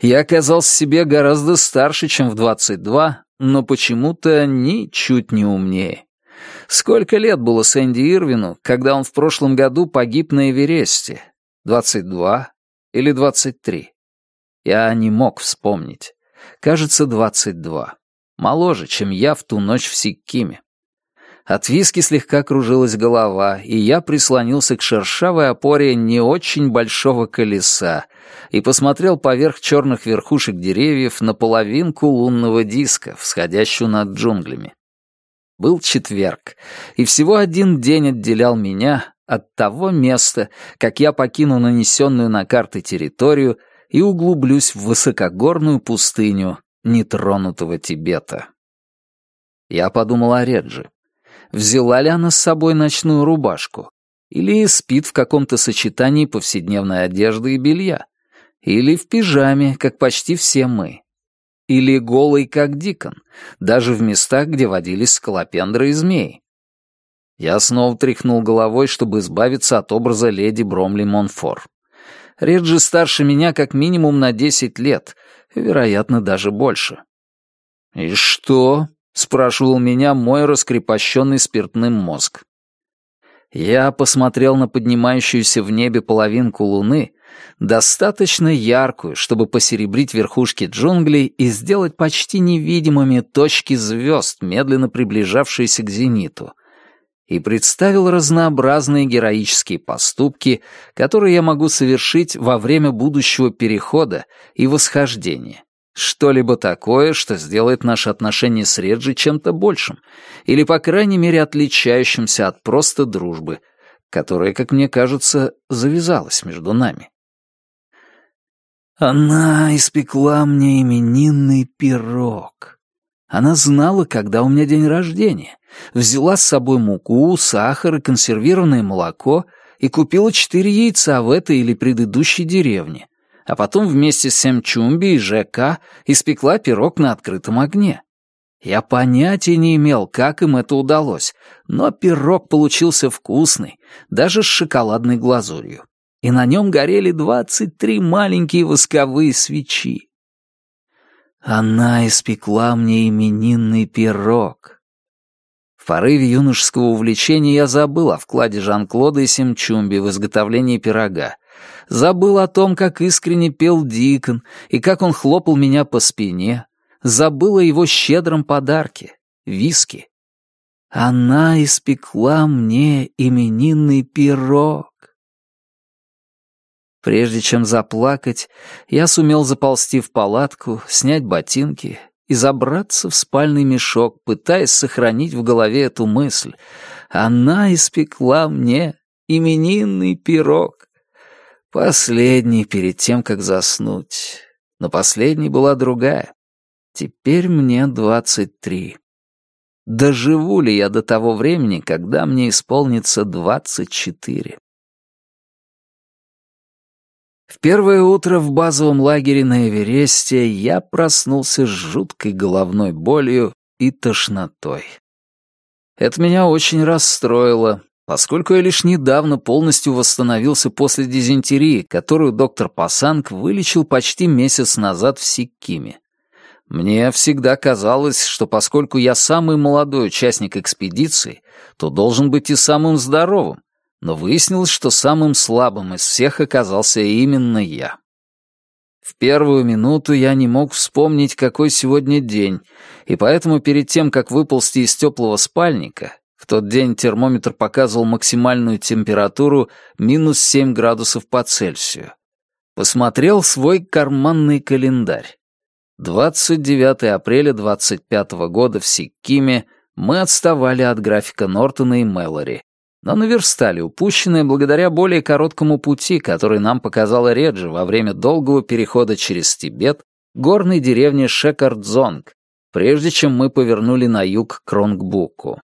Я оказался себе гораздо старше, чем в 22, но почему-то ничуть не умнее. Сколько лет было Сэнди Ирвину, когда он в прошлом году погиб на Эвересте? 22 или 23? Я не мог вспомнить. Кажется, 22. Моложе, чем я в ту ночь в Сиккиме. От виски слегка кружилась голова, и я прислонился к шершавой опоре не очень большого колеса и посмотрел поверх черных верхушек деревьев на половинку лунного диска, всходящую над джунглями. Был четверг, и всего один день отделял меня от того места, как я покину нанесенную на карты территорию и углублюсь в высокогорную пустыню нетронутого Тибета. Я подумал о Реджи. Взяла ли она с собой ночную рубашку? Или спит в каком-то сочетании повседневной одежды и белья? Или в пижаме, как почти все мы? Или голый, как Дикон, даже в местах, где водились скалопендры и змеи? Я снова тряхнул головой, чтобы избавиться от образа леди Бромли Монфор. Реджи старше меня как минимум на десять лет, вероятно, даже больше. «И что?» — спрашивал меня мой раскрепощенный спиртным мозг. Я посмотрел на поднимающуюся в небе половинку луны, достаточно яркую, чтобы посеребрить верхушки джунглей и сделать почти невидимыми точки звезд, медленно приближавшиеся к зениту — и представил разнообразные героические поступки, которые я могу совершить во время будущего перехода и восхождения. Что-либо такое, что сделает наши отношения с Реджи чем-то большим, или, по крайней мере, отличающимся от просто дружбы, которая, как мне кажется, завязалась между нами. Она испекла мне именинный пирог. Она знала, когда у меня день рождения, взяла с собой муку, сахар и консервированное молоко и купила четыре яйца в этой или предыдущей деревне, а потом вместе с Семчумби и ЖК испекла пирог на открытом огне. Я понятия не имел, как им это удалось, но пирог получился вкусный, даже с шоколадной глазурью. И на нем горели двадцать три маленькие восковые свечи. Она испекла мне именинный пирог. В порыве юношеского увлечения я забыл о вкладе Жан-Клода и Семчумби в изготовлении пирога. Забыл о том, как искренне пел Дикон и как он хлопал меня по спине. Забыл о его щедром подарке — виски. Она испекла мне именинный пирог. Прежде чем заплакать, я сумел заползти в палатку, снять ботинки и забраться в спальный мешок, пытаясь сохранить в голове эту мысль. Она испекла мне именинный пирог. Последний перед тем, как заснуть. Но последней была другая. Теперь мне двадцать три. Доживу ли я до того времени, когда мне исполнится двадцать четыре? В первое утро в базовом лагере на Эвересте я проснулся с жуткой головной болью и тошнотой. Это меня очень расстроило, поскольку я лишь недавно полностью восстановился после дизентерии, которую доктор Пасанг вылечил почти месяц назад в Сиккиме. Мне всегда казалось, что поскольку я самый молодой участник экспедиции, то должен быть и самым здоровым, но выяснилось, что самым слабым из всех оказался именно я. В первую минуту я не мог вспомнить, какой сегодня день, и поэтому перед тем, как выползти из теплого спальника, в тот день термометр показывал максимальную температуру минус 7 градусов по Цельсию, посмотрел свой карманный календарь. 29 апреля 25 года в Сиккиме мы отставали от графика Нортона и Мэлори, но наверстали упущенное благодаря более короткому пути, который нам показала Реджи во время долгого перехода через Тибет горной деревне Шекардзонг, прежде чем мы повернули на юг к Ронгбуку.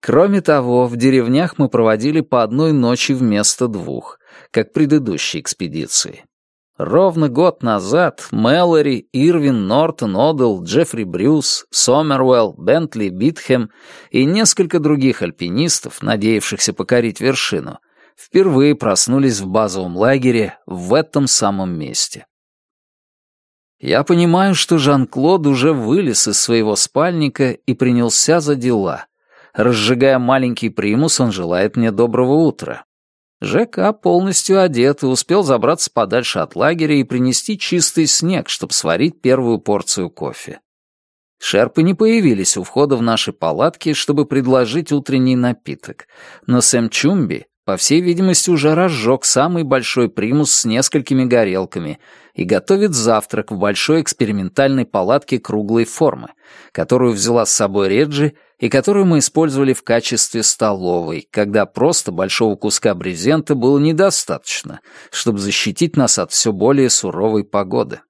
Кроме того, в деревнях мы проводили по одной ночи вместо двух, как предыдущей экспедиции. Ровно год назад Мэлори, Ирвин, Нортон, Одел, Джеффри Брюс, Сомервелл, Бентли, Битхэм и несколько других альпинистов, надеявшихся покорить вершину, впервые проснулись в базовом лагере в этом самом месте. Я понимаю, что Жан-Клод уже вылез из своего спальника и принялся за дела. Разжигая маленький примус, он желает мне доброго утра. ЖК полностью одет и успел забраться подальше от лагеря и принести чистый снег, чтобы сварить первую порцию кофе. Шерпы не появились у входа в наши палатки, чтобы предложить утренний напиток, но Сэм Чумби, по всей видимости, уже разжег самый большой примус с несколькими горелками и готовит завтрак в большой экспериментальной палатке круглой формы, которую взяла с собой Реджи и которую мы использовали в качестве столовой, когда просто большого куска брезента было недостаточно, чтобы защитить нас от все более суровой погоды.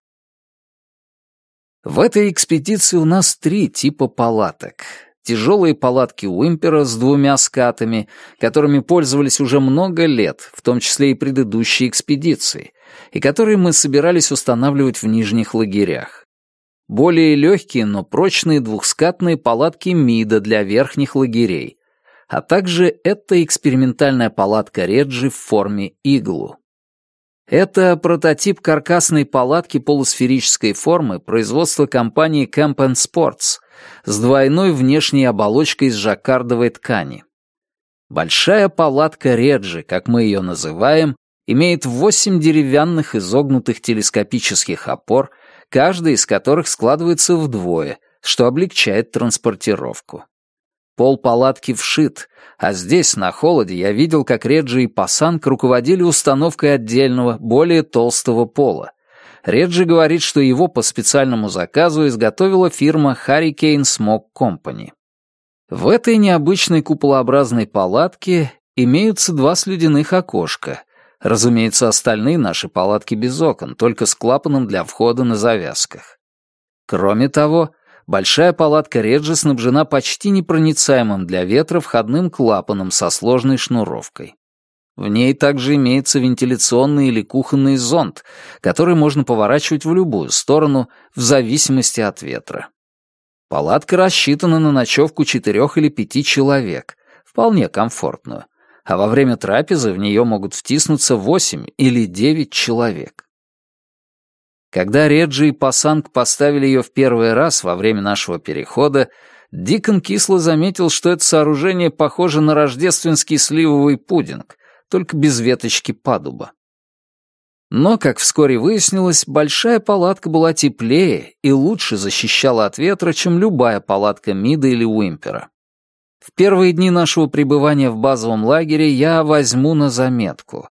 В этой экспедиции у нас три типа палаток. Тяжелые палатки Уимпера с двумя скатами, которыми пользовались уже много лет, в том числе и предыдущие экспедиции, и которые мы собирались устанавливать в нижних лагерях. Более легкие, но прочные двухскатные палатки МИДа для верхних лагерей, а также эта экспериментальная палатка Реджи в форме иглу. Это прототип каркасной палатки полусферической формы производства компании Camp Sports с двойной внешней оболочкой из жаккардовой ткани. Большая палатка Реджи, как мы ее называем, имеет восемь деревянных изогнутых телескопических опор, каждая из которых складывается вдвое, что облегчает транспортировку. Пол палатки вшит, а здесь, на холоде, я видел, как Реджи и Пасанг руководили установкой отдельного, более толстого пола. Реджи говорит, что его по специальному заказу изготовила фирма Hurricane Smoke Company. В этой необычной куполообразной палатке имеются два слюдяных окошка. Разумеется, остальные наши палатки без окон, только с клапаном для входа на завязках. Кроме того, большая палатка Реджи снабжена почти непроницаемым для ветра входным клапаном со сложной шнуровкой. В ней также имеется вентиляционный или кухонный зонд, который можно поворачивать в любую сторону в зависимости от ветра. Палатка рассчитана на ночевку четырех или пяти человек, вполне комфортную, а во время трапезы в нее могут втиснуться восемь или девять человек. Когда Реджи и Пасанг поставили ее в первый раз во время нашего перехода, Дикон кисло заметил, что это сооружение похоже на рождественский сливовый пудинг, только без веточки падуба. Но, как вскоре выяснилось, большая палатка была теплее и лучше защищала от ветра, чем любая палатка Мида или Уимпера. В первые дни нашего пребывания в базовом лагере я возьму на заметку.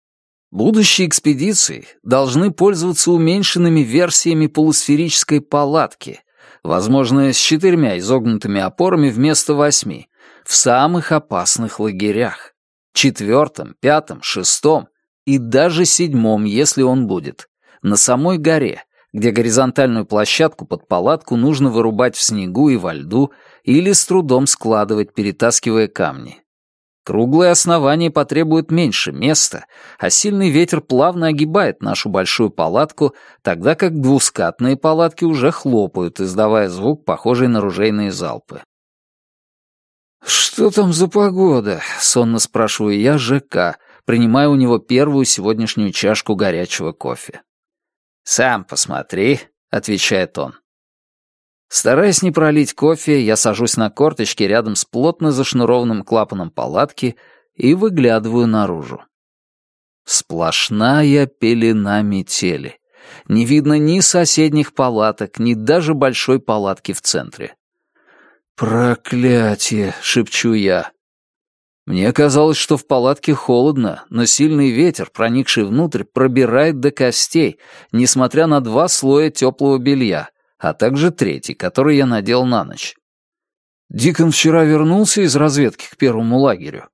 Будущие экспедиции должны пользоваться уменьшенными версиями полусферической палатки, возможно, с четырьмя изогнутыми опорами вместо восьми, в самых опасных лагерях. Четвертом, пятом, шестом и даже седьмом, если он будет. На самой горе, где горизонтальную площадку под палатку нужно вырубать в снегу и во льду или с трудом складывать, перетаскивая камни. Круглое основание потребует меньше места, а сильный ветер плавно огибает нашу большую палатку, тогда как двускатные палатки уже хлопают, издавая звук, похожий на ружейные залпы. «Что там за погода?» — сонно спрашиваю я ЖК, принимая у него первую сегодняшнюю чашку горячего кофе. «Сам посмотри», — отвечает он. Стараясь не пролить кофе, я сажусь на корточки рядом с плотно зашнурованным клапаном палатки и выглядываю наружу. Сплошная пелена метели. Не видно ни соседних палаток, ни даже большой палатки в центре. «Проклятие!» — шепчу я. Мне казалось, что в палатке холодно, но сильный ветер, проникший внутрь, пробирает до костей, несмотря на два слоя теплого белья, а также третий, который я надел на ночь. Дикон вчера вернулся из разведки к первому лагерю.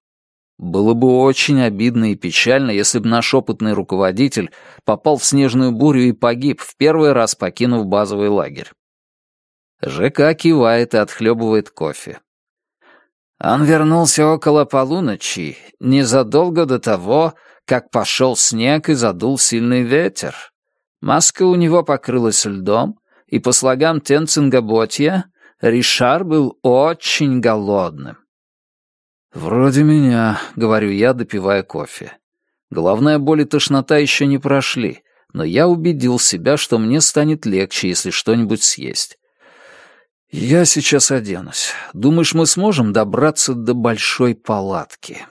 Было бы очень обидно и печально, если бы наш опытный руководитель попал в снежную бурю и погиб, в первый раз покинув базовый лагерь. ЖК кивает и отхлебывает кофе. Он вернулся около полуночи, незадолго до того, как пошел снег и задул сильный ветер. Маска у него покрылась льдом, и по слогам Тенцингаботья Ришар был очень голодным. «Вроде меня», — говорю я, допивая кофе. Головная боль и тошнота еще не прошли, но я убедил себя, что мне станет легче, если что-нибудь съесть. «Я сейчас оденусь. Думаешь, мы сможем добраться до большой палатки?»